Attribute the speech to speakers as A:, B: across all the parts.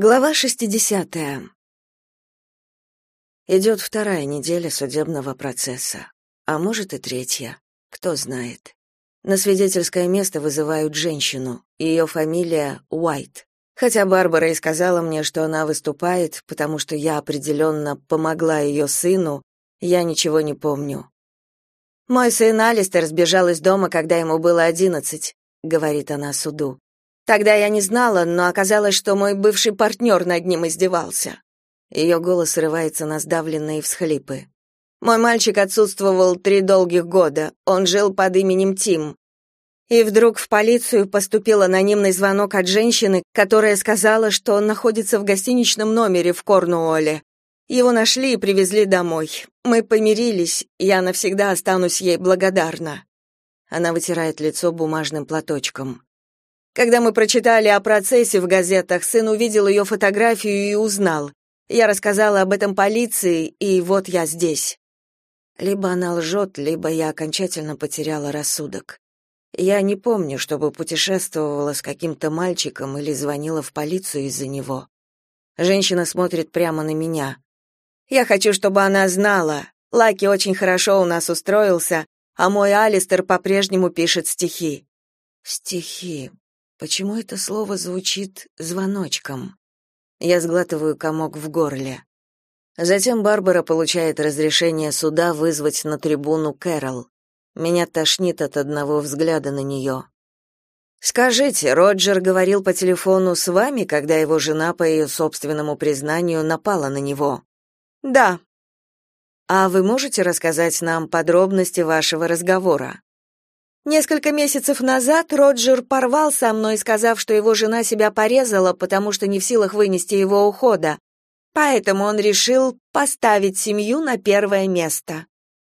A: Глава 60. Идет вторая неделя судебного процесса, а может и третья, кто знает. На свидетельское место вызывают женщину, ее фамилия Уайт. Хотя Барбара и сказала мне, что она выступает, потому что я определенно помогла ее сыну, я ничего не помню. «Мой сын Алистер сбежал из дома, когда ему было одиннадцать», — говорит она суду. Тогда я не знала, но оказалось, что мой бывший партнер над ним издевался. Ее голос срывается на сдавленные всхлипы. Мой мальчик отсутствовал три долгих года. Он жил под именем Тим. И вдруг в полицию поступил анонимный звонок от женщины, которая сказала, что он находится в гостиничном номере в Корнуолле. Его нашли и привезли домой. Мы помирились, я навсегда останусь ей благодарна. Она вытирает лицо бумажным платочком. Когда мы прочитали о процессе в газетах, сын увидел ее фотографию и узнал. Я рассказала об этом полиции, и вот я здесь. Либо она лжет, либо я окончательно потеряла рассудок. Я не помню, чтобы путешествовала с каким-то мальчиком или звонила в полицию из-за него. Женщина смотрит прямо на меня. Я хочу, чтобы она знала. Лаки очень хорошо у нас устроился, а мой Алистер по-прежнему пишет стихи. Стихи. Почему это слово звучит звоночком? Я сглатываю комок в горле. Затем Барбара получает разрешение суда вызвать на трибуну Кэрол. Меня тошнит от одного взгляда на нее. Скажите, Роджер говорил по телефону с вами, когда его жена, по ее собственному признанию, напала на него? Да. А вы можете рассказать нам подробности вашего разговора? Несколько месяцев назад Роджер порвал со мной, сказав, что его жена себя порезала, потому что не в силах вынести его ухода. Поэтому он решил поставить семью на первое место.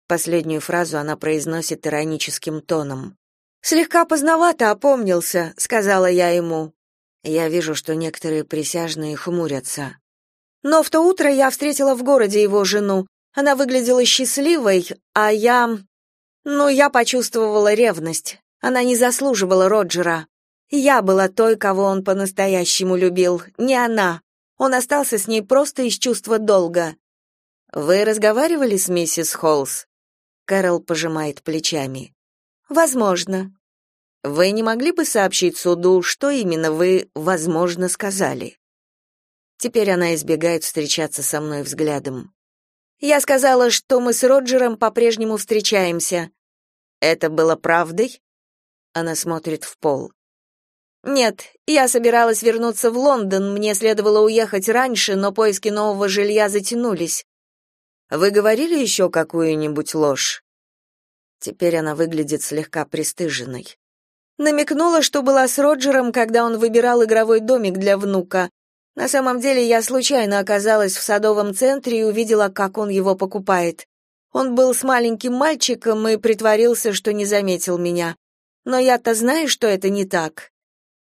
A: Последнюю фразу она произносит ироническим тоном. Слегка поздновато опомнился, сказала я ему. Я вижу, что некоторые присяжные хмурятся. Но в то утро я встретила в городе его жену. Она выглядела счастливой, а я но я почувствовала ревность. Она не заслуживала Роджера. Я была той, кого он по-настоящему любил, не она. Он остался с ней просто из чувства долга. Вы разговаривали с миссис Холлс? Кэрол пожимает плечами. Возможно. Вы не могли бы сообщить суду, что именно вы, возможно, сказали? Теперь она избегает встречаться со мной взглядом. Я сказала, что мы с Роджером по-прежнему встречаемся. Это было правдой? Она смотрит в пол. Нет, я собиралась вернуться в Лондон, мне следовало уехать раньше, но поиски нового жилья затянулись. Вы говорили еще какую-нибудь ложь? Теперь она выглядит слегка пристыженной. Намекнула, что была с Роджером, когда он выбирал игровой домик для внука. На самом деле я случайно оказалась в садовом центре и увидела, как он его покупает. Он был с маленьким мальчиком и притворился, что не заметил меня. Но я-то знаю, что это не так.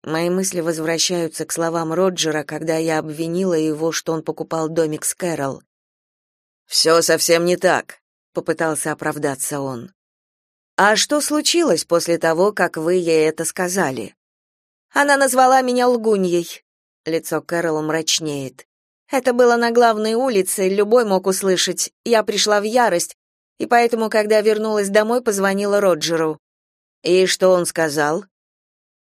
A: Мои мысли возвращаются к словам Роджера, когда я обвинила его, что он покупал домик с Кэрол. «Все совсем не так», — попытался оправдаться он. «А что случилось после того, как вы ей это сказали?» «Она назвала меня лгуньей». Лицо Кэрол мрачнеет. Это было на главной улице, любой мог услышать. Я пришла в ярость, и поэтому, когда вернулась домой, позвонила Роджеру. И что он сказал?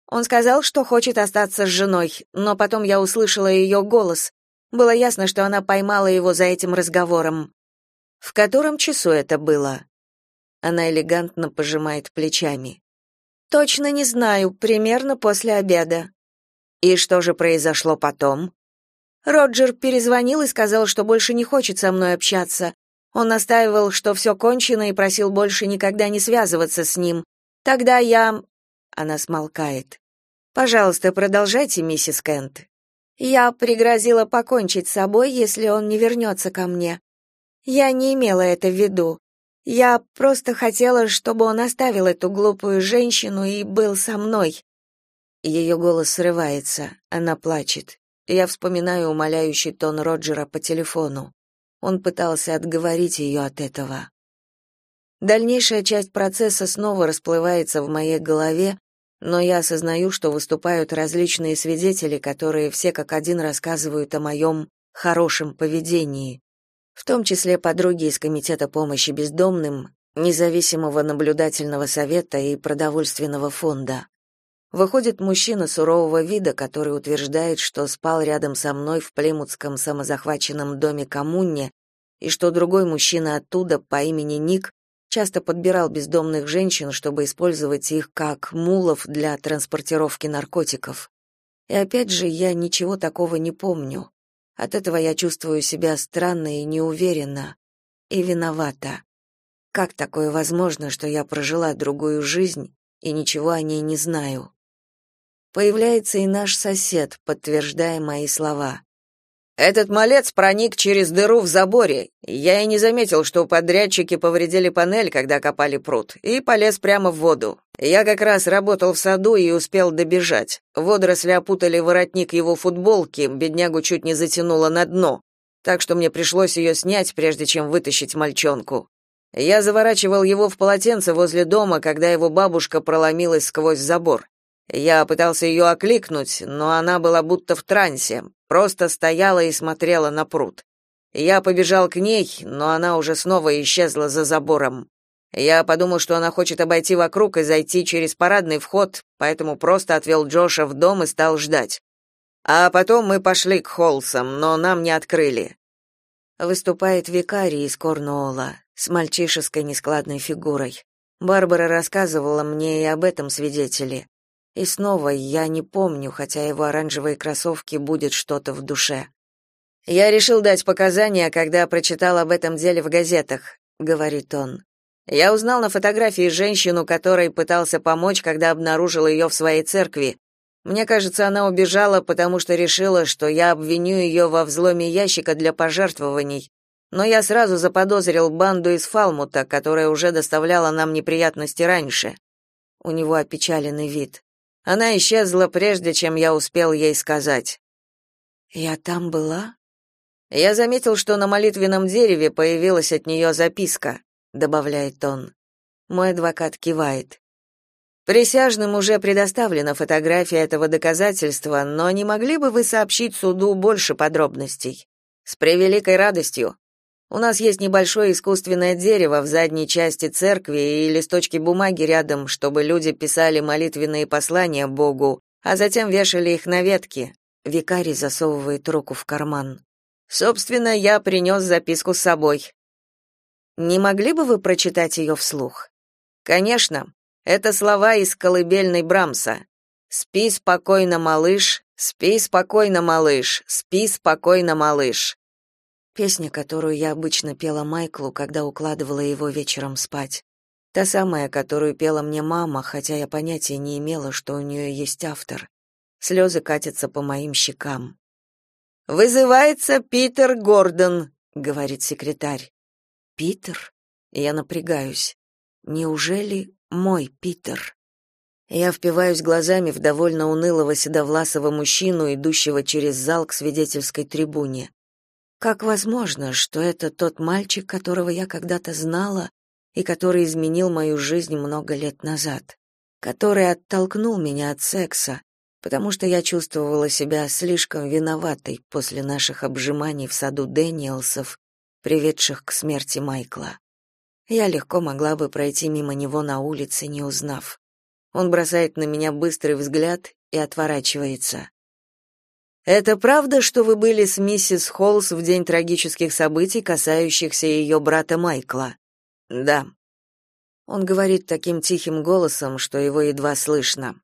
A: Он сказал, что хочет остаться с женой, но потом я услышала ее голос. Было ясно, что она поймала его за этим разговором. В котором часу это было? Она элегантно пожимает плечами. Точно не знаю, примерно после обеда. И что же произошло потом? Роджер перезвонил и сказал, что больше не хочет со мной общаться. Он настаивал, что все кончено и просил больше никогда не связываться с ним. Тогда я Она смолкает. Пожалуйста, продолжайте, миссис Кент. Я пригрозила покончить с собой, если он не вернется ко мне. Я не имела это в виду. Я просто хотела, чтобы он оставил эту глупую женщину и был со мной. Ее голос срывается, она плачет. Я вспоминаю умоляющий тон Роджера по телефону. Он пытался отговорить ее от этого. Дальнейшая часть процесса снова расплывается в моей голове, но я осознаю, что выступают различные свидетели, которые все как один рассказывают о моем хорошем поведении, в том числе подруги из Комитета помощи бездомным, независимого наблюдательного совета и продовольственного фонда. Выходит мужчина сурового вида, который утверждает, что спал рядом со мной в племутском самозахваченном доме коммуне, и что другой мужчина оттуда по имени Ник часто подбирал бездомных женщин, чтобы использовать их как мулов для транспортировки наркотиков. И опять же, я ничего такого не помню. От этого я чувствую себя странно и неуверенно, и виновата. Как такое возможно, что я прожила другую жизнь и ничего о ней не знаю? Появляется и наш сосед, подтверждая мои слова.
B: Этот малец проник через дыру в заборе. Я и не заметил, что подрядчики повредили панель, когда копали пруд, и полез прямо в воду. Я как раз работал в саду и успел добежать. Водоросли опутали воротник его футболки, беднягу чуть не затянуло на дно, так что мне пришлось ее снять, прежде чем вытащить мальчонку. Я заворачивал его в полотенце возле дома, когда его бабушка проломилась сквозь забор. Я пытался ее окликнуть, но она была будто в трансе, просто стояла и смотрела на пруд. Я побежал к ней, но она уже снова исчезла за забором. Я подумал, что она хочет обойти вокруг и зайти через парадный вход, поэтому просто отвел Джоша в дом и стал ждать. А потом мы пошли к Холсам, но нам не открыли.
A: Выступает викарий из Корнуолла с мальчишеской нескладной фигурой. Барбара рассказывала мне и об этом свидетеле. И снова я не помню, хотя его оранжевые кроссовки будет что-то в душе.
B: Я решил дать показания, когда прочитал об этом деле в газетах, говорит он. Я узнал на фотографии женщину, которой пытался помочь, когда обнаружил ее в своей церкви. Мне кажется, она убежала, потому что решила, что я обвиню ее во взломе ящика для пожертвований. Но я сразу заподозрил банду из Фалмута, которая уже доставляла нам неприятности раньше. У него опечаленный вид. Она исчезла прежде, чем я успел ей сказать.
A: Я там была?
B: Я заметил, что на молитвенном дереве появилась от нее записка, добавляет он. Мой адвокат кивает. Присяжным уже предоставлена фотография этого доказательства, но не могли бы вы сообщить суду больше подробностей? С превеликой радостью. У нас есть небольшое искусственное дерево в задней части церкви и листочки бумаги рядом, чтобы люди писали молитвенные послания Богу, а затем вешали их на ветки. Викарий засовывает руку в карман. Собственно, я принес записку с собой. Не могли бы вы прочитать ее вслух? Конечно. Это слова из колыбельной Брамса. Спи спокойно, малыш, спи спокойно, малыш, спи спокойно, малыш.
A: Песня, которую я обычно пела Майклу, когда укладывала его вечером спать. Та самая, которую пела мне мама, хотя я понятия не имела, что у нее есть автор. Слезы катятся по моим щекам.
B: «Вызывается Питер Гордон», — говорит секретарь.
A: «Питер?» Я напрягаюсь. «Неужели мой Питер?» Я впиваюсь глазами в довольно унылого седовласого мужчину, идущего через зал к свидетельской трибуне. Как возможно, что это тот мальчик, которого я когда-то знала и который изменил мою жизнь много лет назад, который оттолкнул меня от секса, потому что я чувствовала себя слишком виноватой после наших обжиманий в саду Дэниелсов, приведших к смерти Майкла. Я легко могла бы пройти мимо него на улице, не узнав. Он бросает на меня быстрый взгляд и отворачивается.
B: Это правда, что вы были с миссис Холлс в день трагических событий, касающихся ее брата Майкла?
A: Да. Он говорит таким тихим голосом, что его едва слышно.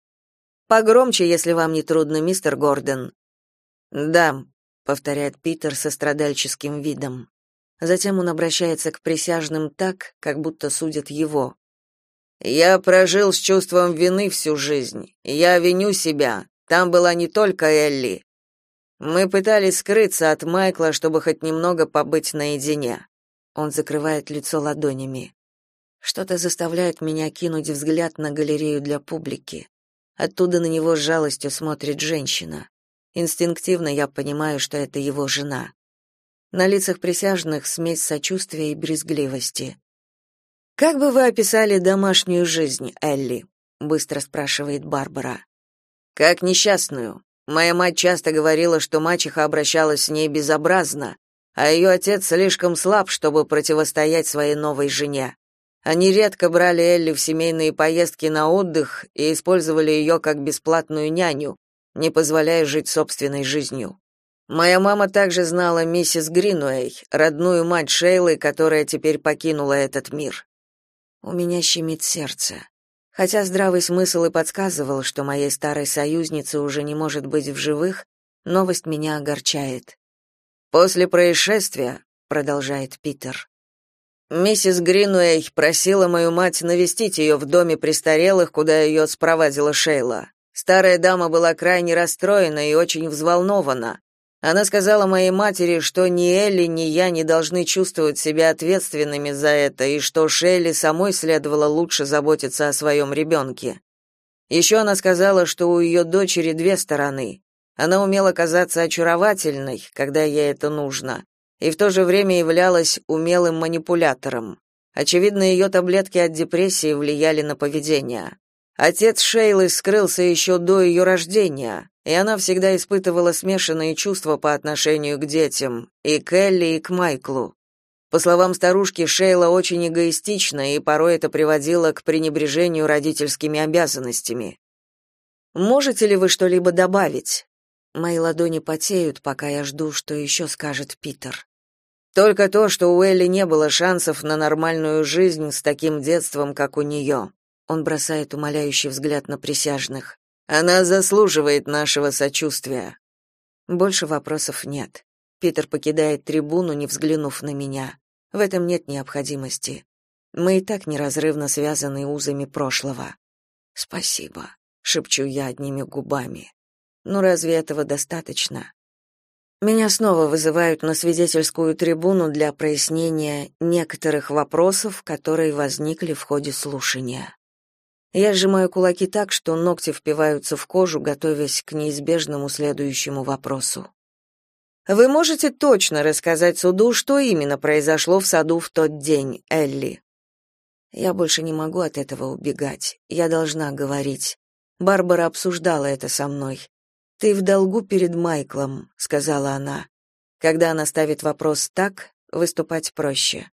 B: Погромче, если вам не трудно, мистер Гордон.
A: Да, повторяет Питер со страдальческим видом. Затем он обращается к присяжным так, как будто судят его.
B: Я прожил с чувством вины всю жизнь. Я виню себя. Там была не только Элли. Мы пытались скрыться от Майкла, чтобы хоть немного побыть наедине.
A: Он закрывает лицо ладонями. Что-то заставляет меня кинуть взгляд на галерею для публики. Оттуда на него с жалостью смотрит женщина. Инстинктивно я понимаю, что это его жена. На лицах присяжных смесь сочувствия и брезгливости.
B: Как бы вы описали домашнюю жизнь, Элли?
A: быстро спрашивает Барбара.
B: Как несчастную. Моя мать часто говорила, что мачеха обращалась с ней безобразно, а ее отец слишком слаб, чтобы противостоять своей новой жене. Они редко брали Элли в семейные поездки на отдых и использовали ее как бесплатную няню, не позволяя жить собственной жизнью. Моя мама также знала миссис Гринуэй, родную мать Шейлы, которая теперь покинула этот мир.
A: У меня щемит сердце. Хотя здравый смысл и подсказывал, что моей старой союзницы уже не может быть в живых, новость меня огорчает.
B: После происшествия, продолжает Питер. Миссис Гринуэй просила мою мать навестить ее в доме престарелых, куда ее спровадила Шейла. Старая дама была крайне расстроена и очень взволнована. Она сказала моей матери, что ни Элли, ни я не должны чувствовать себя ответственными за это, и что Шелли самой следовало лучше заботиться о своем ребенке. Еще она сказала, что у ее дочери две стороны. Она умела казаться очаровательной, когда ей это нужно, и в то же время являлась умелым манипулятором. Очевидно, ее таблетки от депрессии влияли на поведение. Отец Шейлы скрылся еще до ее рождения, и она всегда испытывала смешанные чувства по отношению к детям, и к Элли, и к Майклу. По словам старушки, Шейла очень эгоистична, и порой это приводило к пренебрежению родительскими обязанностями. Можете ли вы что-либо добавить?
A: Мои ладони потеют, пока я жду, что еще скажет Питер.
B: Только то, что у Элли не было шансов на нормальную жизнь с таким детством, как у нее.
A: Он бросает умоляющий взгляд на присяжных.
B: Она заслуживает нашего сочувствия.
A: Больше вопросов нет. Питер покидает трибуну, не взглянув на меня. В этом нет необходимости. Мы и так неразрывно связаны узами прошлого. Спасибо, шепчу я одними губами. Но разве этого достаточно? Меня снова вызывают на свидетельскую трибуну для прояснения некоторых вопросов, которые возникли в ходе слушания. Я сжимаю кулаки так, что ногти впиваются в кожу, готовясь к неизбежному следующему вопросу.
B: Вы можете точно рассказать суду, что именно произошло в саду в тот день, Элли?
A: Я больше не могу от этого убегать. Я должна говорить. Барбара обсуждала это со мной. Ты в долгу перед Майклом, сказала она. Когда она ставит вопрос так, выступать проще.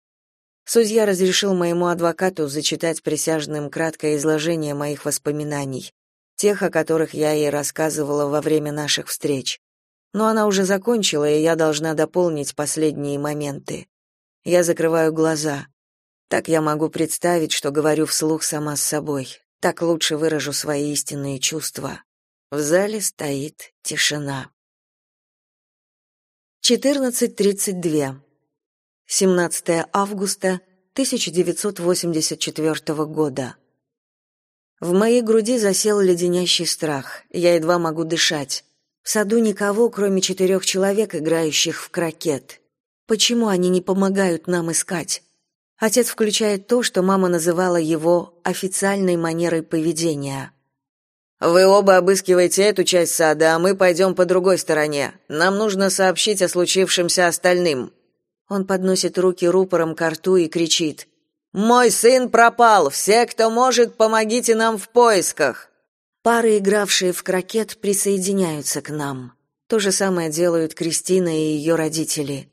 A: Судья разрешил моему адвокату зачитать присяжным краткое изложение моих воспоминаний, тех, о которых я ей рассказывала во время наших встреч. Но она уже закончила, и я должна дополнить последние моменты. Я закрываю глаза. Так я могу представить, что говорю вслух сама с собой. Так лучше выражу свои истинные чувства. В зале стоит тишина. 14:32. 17 августа 1984 года. В моей груди засел леденящий страх. Я едва могу дышать. В саду никого, кроме четырех человек, играющих в крокет. Почему они не помогают нам искать? Отец включает то, что мама называла его официальной манерой поведения.
B: Вы оба обыскиваете эту часть сада, а мы пойдем по другой стороне. Нам нужно сообщить о случившемся остальным.
A: Он подносит руки рупором к рту и кричит:
B: "Мой сын пропал! Все, кто может, помогите нам в поисках!"
A: Пары, игравшие в крокет, присоединяются к нам. То же самое делают Кристина и ее родители.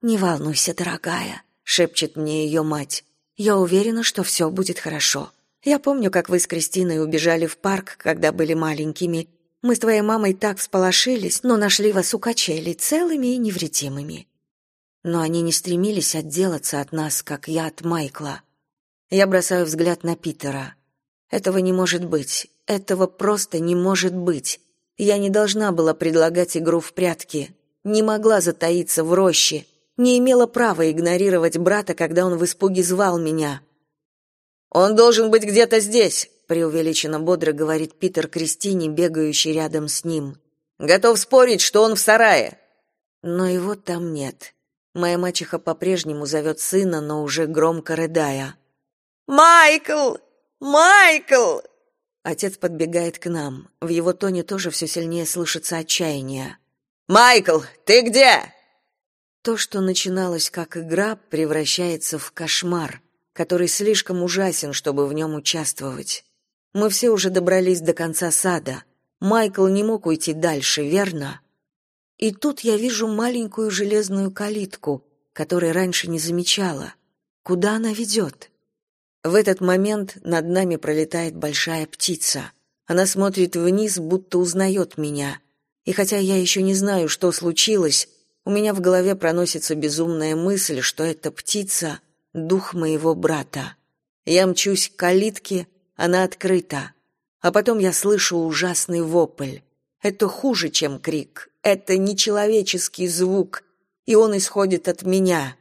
A: "Не волнуйся, дорогая", шепчет мне ее мать. "Я уверена, что все будет хорошо. Я помню, как вы с Кристиной убежали в парк, когда были маленькими. Мы с твоей мамой так всполошились, но нашли вас у качелей целыми и невредимыми но они не стремились отделаться от нас, как я от Майкла. Я бросаю взгляд на Питера. Этого не может быть. Этого просто не может быть. Я не должна была предлагать игру в прятки, не могла затаиться в роще, не имела права игнорировать брата, когда он в испуге звал меня.
B: Он должен быть где-то здесь,
A: преувеличенно бодро говорит Питер Кристине, бегающий рядом с ним.
B: Готов спорить, что он в сарае.
A: Но его там нет. Моя мачеха по-прежнему зовет сына, но уже громко рыдая.
B: «Майкл! Майкл!»
A: Отец подбегает к нам. В его тоне тоже все сильнее слышится отчаяние.
B: «Майкл, ты где?»
A: То, что начиналось как игра, превращается в кошмар, который слишком ужасен, чтобы в нем участвовать. Мы все уже добрались до конца сада. Майкл не мог уйти дальше, верно? И тут я вижу маленькую железную калитку, которую раньше не замечала. Куда она ведет? В этот момент над нами пролетает большая птица. Она смотрит вниз, будто узнает меня. И хотя я еще не знаю, что случилось, у меня в голове проносится безумная мысль, что эта птица — дух моего брата. Я мчусь к калитке, она открыта. А потом я слышу ужасный вопль. Это хуже, чем крик. Это нечеловеческий звук, и он исходит от меня.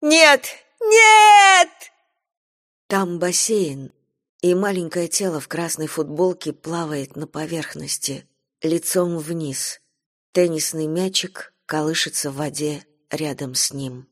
B: «Нет! Нет!»
A: Там бассейн, и маленькое тело в красной футболке плавает на поверхности, лицом вниз. Теннисный мячик колышется в воде рядом с ним.